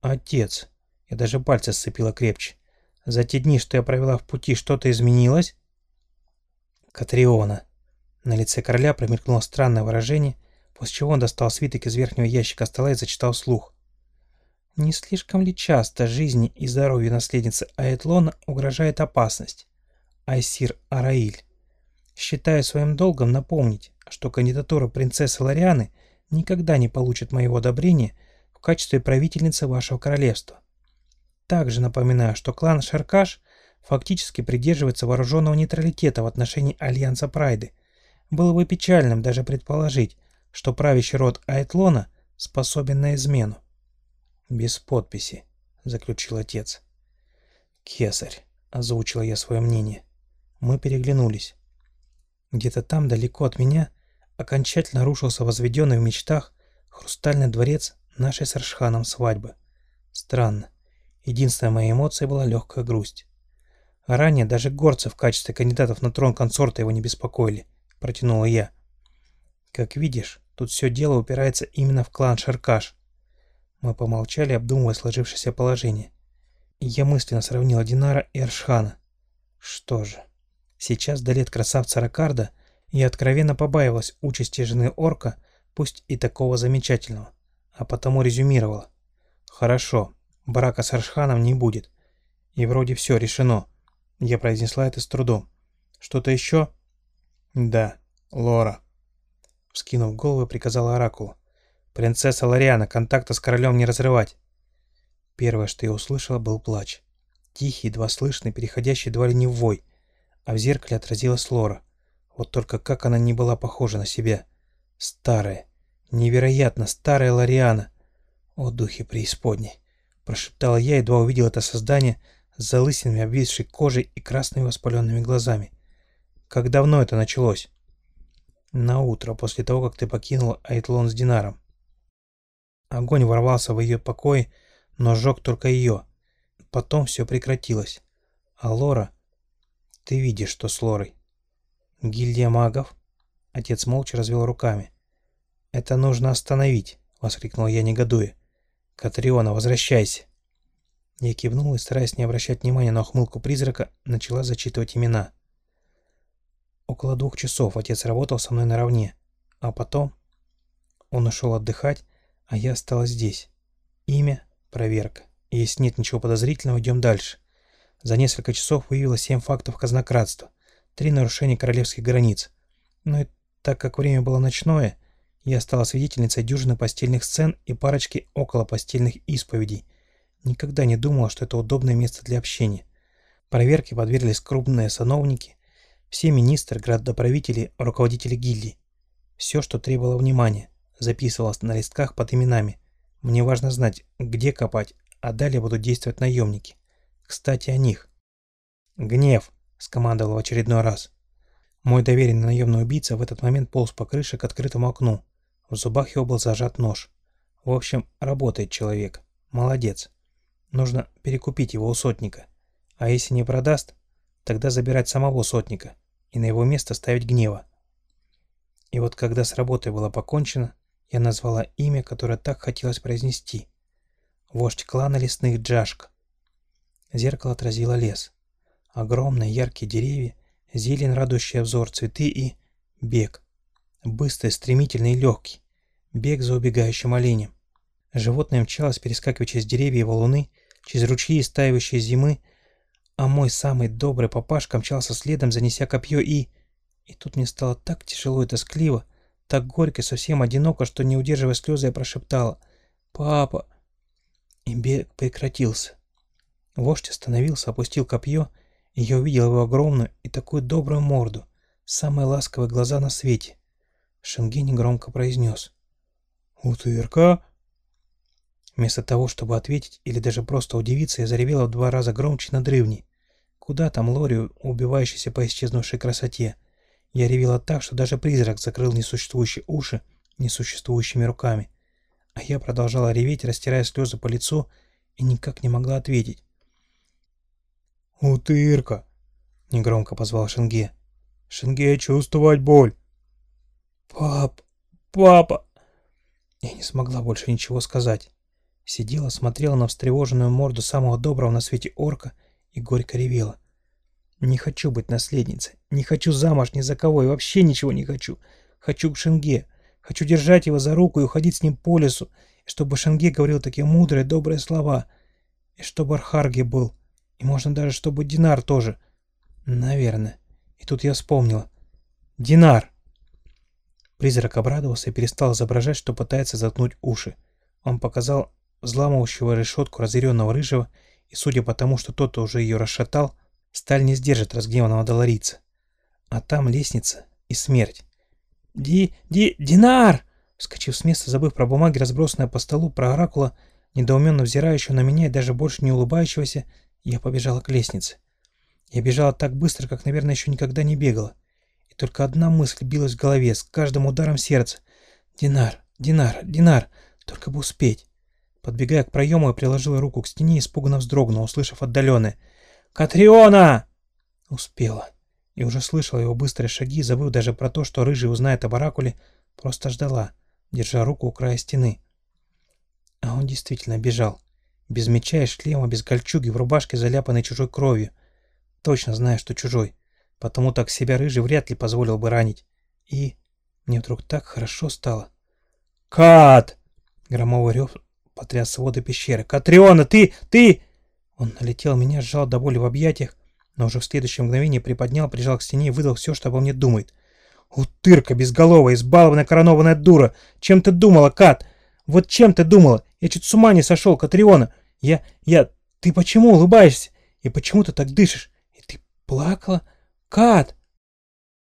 Отец. Я даже пальцы сцепила крепче. За те дни, что я провела в пути, что-то изменилось? Катриона. На лице короля промелькнуло странное выражение, после чего он достал свиток из верхнего ящика стола и зачитал слух. Не слишком ли часто жизни и здоровью наследницы Аэтлона угрожает опасность? Айсир Араиль. Считаю своим долгом напомнить, что кандидатура принцессы Ларианы – никогда не получит моего одобрения в качестве правительницы вашего королевства. Также напоминаю, что клан Шаркаш фактически придерживается вооруженного нейтралитета в отношении Альянса Прайды. Было бы печальным даже предположить, что правящий род Айтлона способен на измену. «Без подписи», — заключил отец. «Кесарь», — озвучила я свое мнение. Мы переглянулись. Где-то там, далеко от меня, окончательно рушился возведенный в мечтах хрустальный дворец нашей с Аршханом свадьбы. Странно. Единственная моя эмоция была легкая грусть. ранее даже горцы в качестве кандидатов на трон консорта его не беспокоили, протянула я. Как видишь, тут все дело упирается именно в клан Шаркаш. Мы помолчали, обдумывая сложившееся положение. Я мысленно сравнила Динара и Аршхана. Что же, сейчас до лет красавца Ракарда я откровенно побаивалась участи жены орка, пусть и такого замечательного, а потому резюмировала. «Хорошо, брака с Аршханом не будет. И вроде все решено». Я произнесла это с трудом. «Что-то еще?» «Да, Лора». Вскинув голову, приказала Оракулу. «Принцесса Лориана, контакта с королем не разрывать». Первое, что я услышала, был плач. Тихий, едва слышный, переходящий едва ли не в вой, а в зеркале отразилась Лора. Вот только как она не была похожа на себя. Старая, невероятно старая Лариана. О, духи преисподней! Прошептала я, едва увидел это создание с залысинами обвисшей кожей и красными воспаленными глазами. Как давно это началось? На утро, после того, как ты покинула Айтлон с Динаром. Огонь ворвался в ее покой, но сжег только ее. Потом все прекратилось. А Лора... Ты видишь, что с Лорой. «Гильдия магов?» Отец молча развел руками. «Это нужно остановить!» — воскликнул я, негодуя. «Катриона, возвращайся!» Я кивнул и, стараясь не обращать внимания на ухмылку призрака, начала зачитывать имена. Около двух часов отец работал со мной наравне, а потом... Он ушел отдыхать, а я осталась здесь. Имя — проверка. Если нет ничего подозрительного, идем дальше. За несколько часов выявилось семь фактов казнократства три нарушения королевских границ. Но и так как время было ночное, я стала свидетельницей дюжины постельных сцен и парочки около постельных исповедей. Никогда не думала, что это удобное место для общения. Проверке подверглись крупные сановники, все министры, градоправители, руководители гильдий. Все, что требовало внимания, записывалось на листках под именами. Мне важно знать, где копать, а далее будут действовать наемники. Кстати, о них. Гнев. — скомандовал в очередной раз. Мой доверенный наемный убийца в этот момент полз по крыше к открытому окну. В зубах его был зажат нож. В общем, работает человек. Молодец. Нужно перекупить его у сотника. А если не продаст, тогда забирать самого сотника и на его место ставить гнева. И вот когда с работой было покончено, я назвала имя, которое так хотелось произнести. Вождь клана лесных Джашк. Зеркало отразило лес. Огромные яркие деревья, зелень, радующая взор, цветы и... бег. Быстрый, стремительный и легкий. Бег за убегающим оленем. Животное мчалось, перескакивая через деревья и валуны, через ручьи, истаивающие зимы, а мой самый добрый папашка мчался следом, занеся копье и... И тут мне стало так тяжело и тоскливо, так горько и совсем одиноко, что, не удерживая слезы, я прошептала «Папа!» И бег прекратился. Вождь остановился, опустил копье, и я увидел его огромную и такую добрую морду, самые ласковые глаза на свете. Шенгини громко произнес «Утырка!» Вместо того, чтобы ответить или даже просто удивиться, я заревела в два раза громче надрывней. Куда там Лорию, убивающейся по исчезнувшей красоте? Я ревела так, что даже призрак закрыл несуществующие уши несуществующими руками. А я продолжала реветь, растирая слезы по лицу, и никак не могла ответить. «Утырка!» — негромко позвал Шенге. «Шенге, чувствовать боль!» «Пап! Папа!» Я не смогла больше ничего сказать. Сидела, смотрела на встревоженную морду самого доброго на свете орка и горько ревела. Не хочу быть наследницей, не хочу замуж ни за кого и вообще ничего не хочу. Хочу к Шенге, хочу держать его за руку и уходить с ним по лесу, и чтобы Шенге говорил такие мудрые, добрые слова, и чтобы Архарги был, и можно даже, чтобы Динар тоже. Наверное. И тут я вспомнила. Динар! Призрак обрадовался и перестал изображать, что пытается заткнуть уши. Он показал взламывающего решетку разъяренного рыжего, и судя по тому, что тот уже ее расшатал, сталь не сдержит разгневанного доларица. А там лестница и смерть. «Ди... Ди... Динар!» Вскочив с места, забыв про бумаги, разбросанные по столу, про оракула, недоуменно взирающего на меня и даже больше не улыбающегося, я побежала к лестнице. Я бежала так быстро, как, наверное, еще никогда не бегала. И только одна мысль билась в голове с каждым ударом сердца. «Динар! Динар! Динар! Только бы успеть!» Подбегая к проему, я приложила руку к стене и испуганно вздрогнула, услышав отдаленное «Катриона!» Успела. И уже слышала его быстрые шаги, забыв даже про то, что Рыжий узнает об Оракуле, просто ждала, держа руку у края стены. А он действительно бежал. Без меча и шлема, без кольчуги, в рубашке, заляпанной чужой кровью. Точно зная, что чужой. Потому так себя Рыжий вряд ли позволил бы ранить. И мне вдруг так хорошо стало. «Кат!» Громовый рев потряс своды пещеры. «Катриона, ты! Ты!» Он налетел меня, сжал до боли в объятиях, но уже в следующее мгновение приподнял, прижал к стене и выдал все, что обо мне думает. «Утырка безголовая, избалованная коронованная дура! Чем ты думала, Кат? Вот чем ты думала? Я чуть с ума не сошел, Катриона! Я... я... Ты почему улыбаешься? И почему ты так дышишь? И ты плакала? Кат!»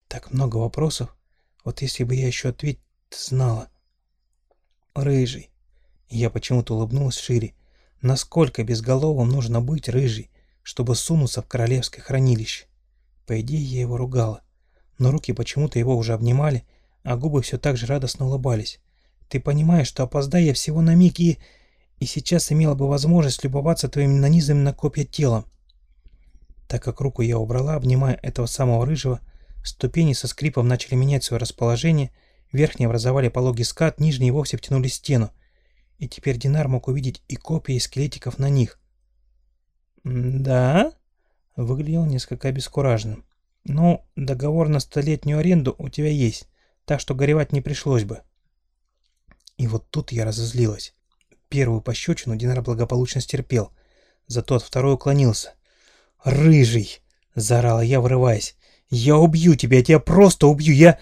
Так много вопросов. Вот если бы я еще ответить знала. Рыжий. Я почему-то улыбнулась шире. Насколько безголовым нужно быть рыжий, чтобы сунуться в королевское хранилище? По идее, я его ругала. Но руки почему-то его уже обнимали, а губы все так же радостно улыбались. Ты понимаешь, что опоздай я всего на миг и... И сейчас имела бы возможность любоваться твоим нанизанным на копья телом. Так как руку я убрала, обнимая этого самого рыжего, ступени со скрипом начали менять свое расположение, верхние образовали пологий скат, нижние вовсе втянули стену, и теперь Динар мог увидеть и копии скелетиков на них. «Да?» — выглядел несколько обескураженным. «Ну, договор на столетнюю аренду у тебя есть, так что горевать не пришлось бы». И вот тут я разозлилась. Первую пощечину Динар благополучно стерпел, зато от второй уклонился. «Рыжий!» — заорала я, вырываясь. «Я убью тебя! Я тебя просто убью! Я...»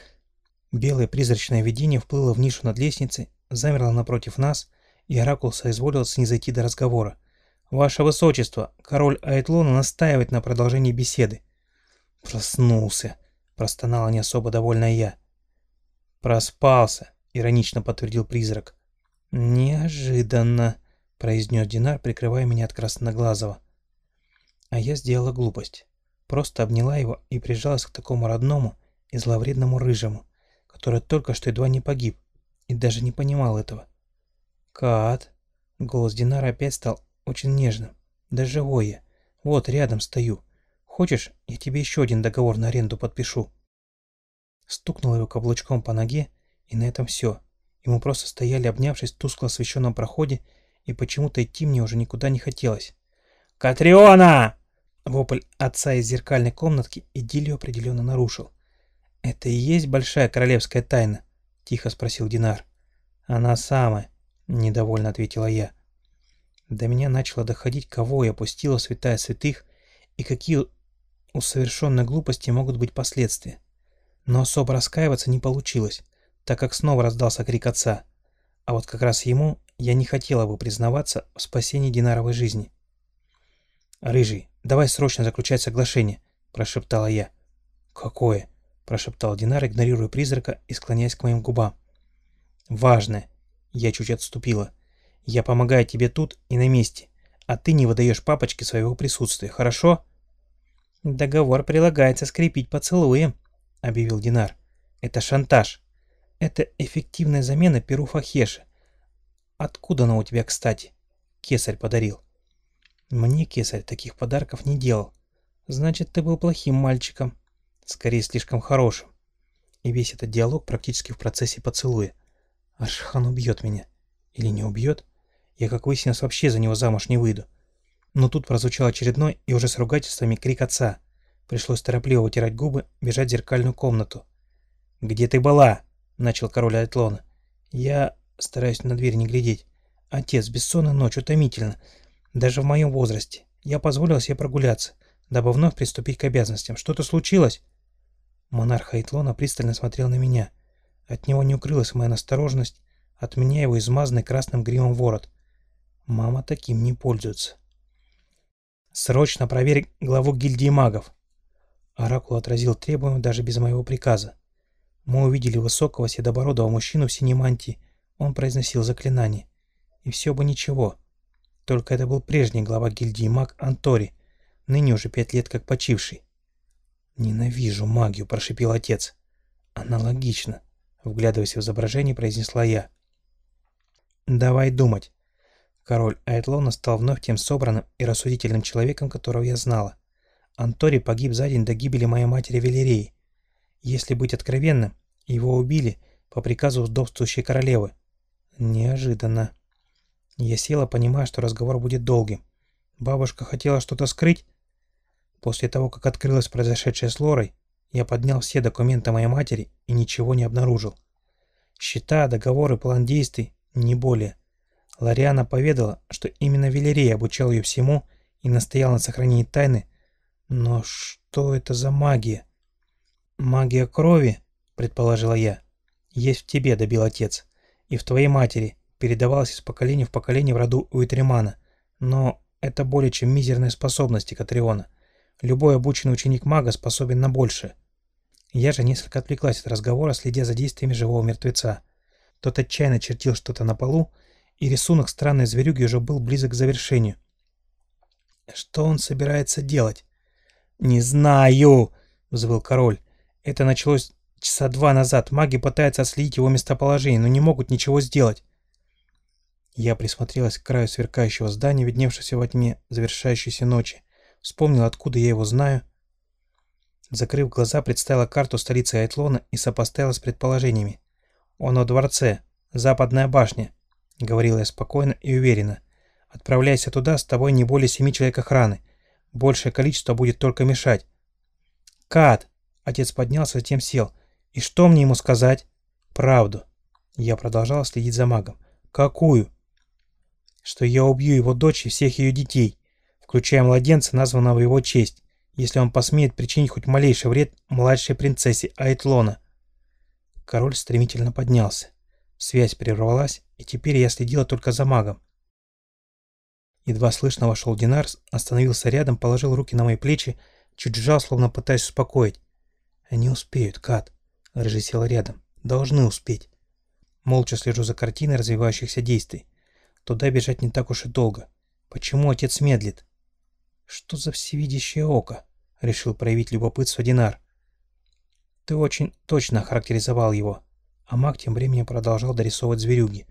Белое призрачное видение вплыло в нишу над лестницей, замерло напротив нас, и Оракул соизволил снизойти до разговора. «Ваше Высочество, король Айтлона настаивает на продолжении беседы». «Проснулся», — простонала не особо довольная я. «Проспался», — иронично подтвердил призрак. «Неожиданно», — произнес Динар, прикрывая меня от красноглазого. А я сделала глупость. Просто обняла его и прижалась к такому родному и зловредному рыжему, который только что едва не погиб и даже не понимал этого. «Кат!» Голос Динара опять стал очень нежным. «Да живой я. Вот, рядом стою. Хочешь, я тебе еще один договор на аренду подпишу?» Стукнул его каблучком по ноге, и на этом все. Ему просто стояли, обнявшись в тускло освещенном проходе, и почему-то идти мне уже никуда не хотелось. «Катриона!» Вопль отца из зеркальной комнатки идиллию определенно нарушил. «Это и есть большая королевская тайна?» — тихо спросил Динар. «Она самая», — недовольно ответила я. До меня начало доходить, кого я опустила святая святых и какие у совершенной глупости могут быть последствия. Но особо раскаиваться не получилось, так как снова раздался крик отца. А вот как раз ему я не хотела бы признаваться в спасении Динаровой жизни. «Рыжий, давай срочно заключать соглашение», – прошептала я. «Какое?» – прошептал Динар, игнорируя призрака и склоняясь к моим губам. «Важное». Я чуть отступила. «Я помогаю тебе тут и на месте, а ты не выдаешь папочке своего присутствия, хорошо?» «Договор прилагается скрепить поцелуем», — объявил Динар. «Это шантаж. Это эффективная замена перу Фахеши. Откуда она у тебя, кстати?» Кесарь подарил. «Мне кесарь таких подарков не делал. Значит, ты был плохим мальчиком. Скорее, слишком хорошим». И весь этот диалог практически в процессе поцелуя. Аршхан убьет меня. Или не убьет? Я, как выяснилось, вообще за него замуж не выйду. Но тут прозвучал очередной и уже с ругательствами крик отца. Пришлось торопливо вытирать губы, бежать в зеркальную комнату. «Где ты была?» — начал король Айтлона. «Я стараюсь на дверь не глядеть. Отец, бессонная ночь, утомительно. Даже в моем возрасте. Я позволил себе прогуляться, дабы вновь приступить к обязанностям. Что-то случилось?» Монарх Айтлона пристально смотрел на меня. От него не укрылась моя настороженность, от меня его измазанный красным гримом ворот. Мама таким не пользуется. «Срочно проверь главу гильдии магов!» Оракул отразил требования даже без моего приказа. Мы увидели высокого седобородого мужчину в синей мантии. Он произносил заклинание. И все бы ничего. Только это был прежний глава гильдии маг Антори, ныне уже пять лет как почивший. «Ненавижу магию», — прошипел отец. «Аналогично», — вглядываясь в изображение, произнесла я. «Давай думать. Король Айтлона стал вновь тем собранным и рассудительным человеком, которого я знала. Антори погиб за день до гибели моей матери Велерии. Если быть откровенным, его убили по приказу вдовствующей королевы. Неожиданно. Я села, понимая, что разговор будет долгим. Бабушка хотела что-то скрыть. После того, как открылось произошедшее с Лорой, я поднял все документы моей матери и ничего не обнаружил. Счета, договоры, план действий – не более. Лариана поведала, что именно Велерей обучал ее всему и настоял на сохранении тайны. Но что это за магия? Магия крови, предположила я. Есть в тебе, добил отец. И в твоей матери. Передавалась из поколения в поколение в роду Уитримана. Но это более чем мизерные способности Катриона. Любой обученный ученик мага способен на большее. Я же несколько отвлеклась от разговора, следя за действиями живого мертвеца. Тот отчаянно чертил что-то на полу, и рисунок странной зверюги уже был близок к завершению. Что он собирается делать? «Не знаю!» — взвыл король. «Это началось часа два назад. Маги пытаются отследить его местоположение, но не могут ничего сделать». Я присмотрелась к краю сверкающего здания, видневшегося во тьме завершающейся ночи. Вспомнил, откуда я его знаю. Закрыв глаза, представила карту столицы Айтлона и сопоставила с предположениями. Он во дворце. Западная башня. — говорила я спокойно и уверенно. «Отправляйся туда, с тобой не более семи человек охраны. Большее количество будет только мешать». «Кат!» — отец поднялся, затем сел. «И что мне ему сказать?» «Правду». Я продолжал следить за магом. «Какую?» «Что я убью его дочь и всех ее детей, включая младенца, названного в его честь, если он посмеет причинить хоть малейший вред младшей принцессе Айтлона». Король стремительно поднялся. Связь прервалась, и теперь я следила только за магом. Едва слышно вошел Динар, остановился рядом, положил руки на мои плечи, чуть сжал, словно пытаясь успокоить. «Они успеют, Кат», — Рыжий рядом. «Должны успеть». Молча слежу за картиной развивающихся действий. Туда бежать не так уж и долго. Почему отец медлит? «Что за всевидящее око?» — решил проявить любопытство Динар. «Ты очень точно охарактеризовал его», а маг тем временем продолжал дорисовывать зверюги.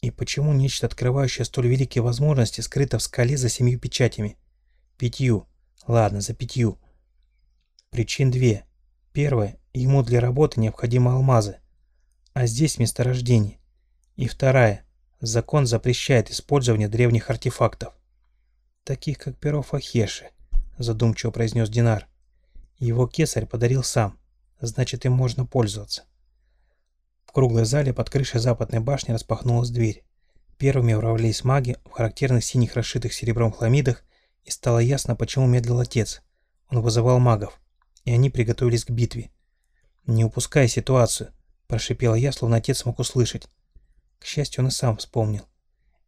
И почему нечто, открывающее столь великие возможности, скрыто в скале за семью печатями? Пятью. Ладно, за пятью. Причин две. Первая. Ему для работы необходимы алмазы. А здесь месторождение. И вторая. Закон запрещает использование древних артефактов. Таких, как перо Фахеши, задумчиво произнес Динар. Его кесарь подарил сам. Значит, им можно пользоваться. В круглой зале под крышей западной башни распахнулась дверь. Первыми ворвались маги в характерных синих расшитых серебром хламидах, и стало ясно, почему медлил отец. Он вызывал магов, и они приготовились к битве. «Не упускай ситуацию», – прошипела я, словно отец мог услышать. К счастью, он и сам вспомнил.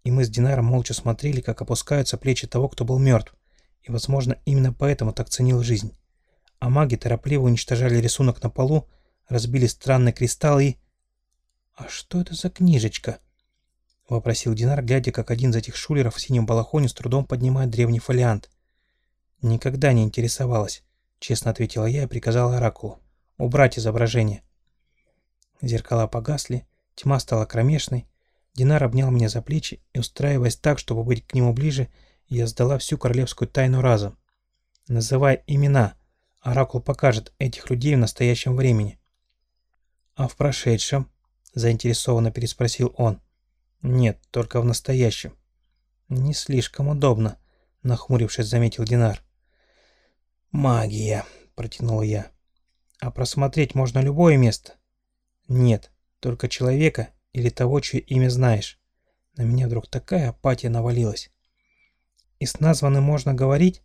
И мы с Динаром молча смотрели, как опускаются плечи того, кто был мертв, и, возможно, именно поэтому так ценил жизнь. А маги торопливо уничтожали рисунок на полу, разбили странный кристалл и... «А что это за книжечка?» — вопросил Динар, глядя, как один из этих шулеров в синем балахоне с трудом поднимает древний фолиант. «Никогда не интересовалась», — честно ответила я и приказала Оракулу. «Убрать изображение». Зеркала погасли, тьма стала кромешной. Динар обнял меня за плечи и, устраиваясь так, чтобы быть к нему ближе, я сдала всю королевскую тайну разом. «Называй имена. Оракул покажет этих людей в настоящем времени». «А в прошедшем?» — заинтересованно переспросил он. «Нет, только в настоящем». «Не слишком удобно», — нахмурившись, заметил Динар. «Магия», — протянул я. «А просмотреть можно любое место?» «Нет, только человека или того, чье имя знаешь». На меня вдруг такая апатия навалилась. «И с названным можно говорить?»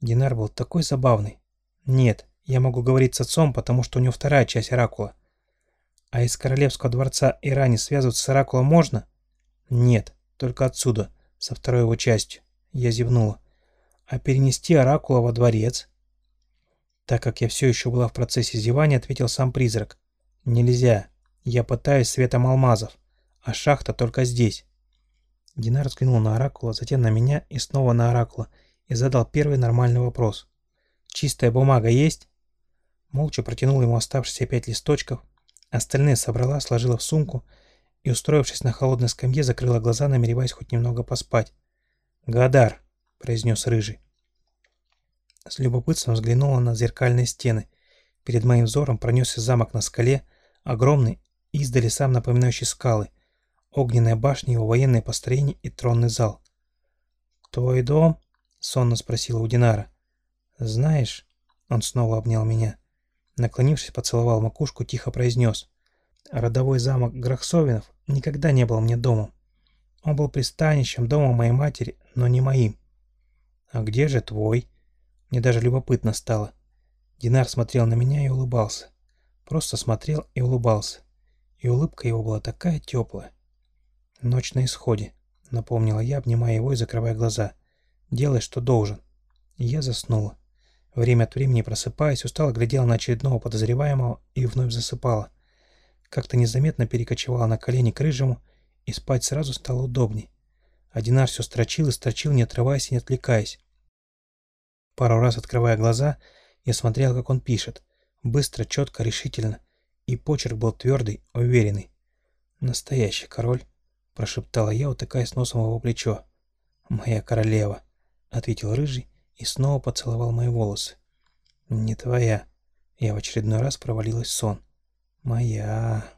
Динар был такой забавный. «Нет, я могу говорить с отцом, потому что у него вторая часть оракула. А из королевского дворца Иране связываться с Оракулом можно? Нет, только отсюда, со второй его частью. Я зевнула. А перенести Оракула во дворец? Так как я все еще была в процессе зевания, ответил сам призрак. Нельзя. Я пытаюсь светом алмазов. А шахта только здесь. Динар взглянул на Оракула, затем на меня и снова на Оракула и задал первый нормальный вопрос. «Чистая бумага есть?» Молча протянул ему оставшиеся пять листочков, Остальные собрала, сложила в сумку и, устроившись на холодной скамье, закрыла глаза, намереваясь хоть немного поспать. «Гадар!» — произнес Рыжий. С любопытством взглянула на зеркальные стены. Перед моим взором пронесся замок на скале, огромный, издали сам напоминающий скалы, огненная башня, его военное построение и тронный зал. «Твой дом?» — сонно спросила у Динара. «Знаешь...» — он снова обнял меня. Наклонившись, поцеловал макушку, тихо произнес. «Родовой замок Грахсовинов никогда не был мне домом. Он был пристанищем дома моей матери, но не моим». «А где же твой?» Мне даже любопытно стало. Динар смотрел на меня и улыбался. Просто смотрел и улыбался. И улыбка его была такая теплая. «Ночь на исходе», — напомнила я, обнимая его и закрывая глаза. «Делай, что должен». Я заснула. Время от времени просыпаясь, устало глядела на очередного подозреваемого и вновь засыпала. Как-то незаметно перекочевала на колени к рыжему, и спать сразу стало удобней. Одинар все строчил и строчил, не отрываясь и не отвлекаясь. Пару раз открывая глаза, я смотрел, как он пишет. Быстро, четко, решительно. И почерк был твердый, уверенный. «Настоящий король», — прошептала я, утыкаясь носом его плечо. «Моя королева», — ответил рыжий и снова поцеловал мои волосы. «Не твоя». Я в очередной раз провалилась в сон. «Моя...»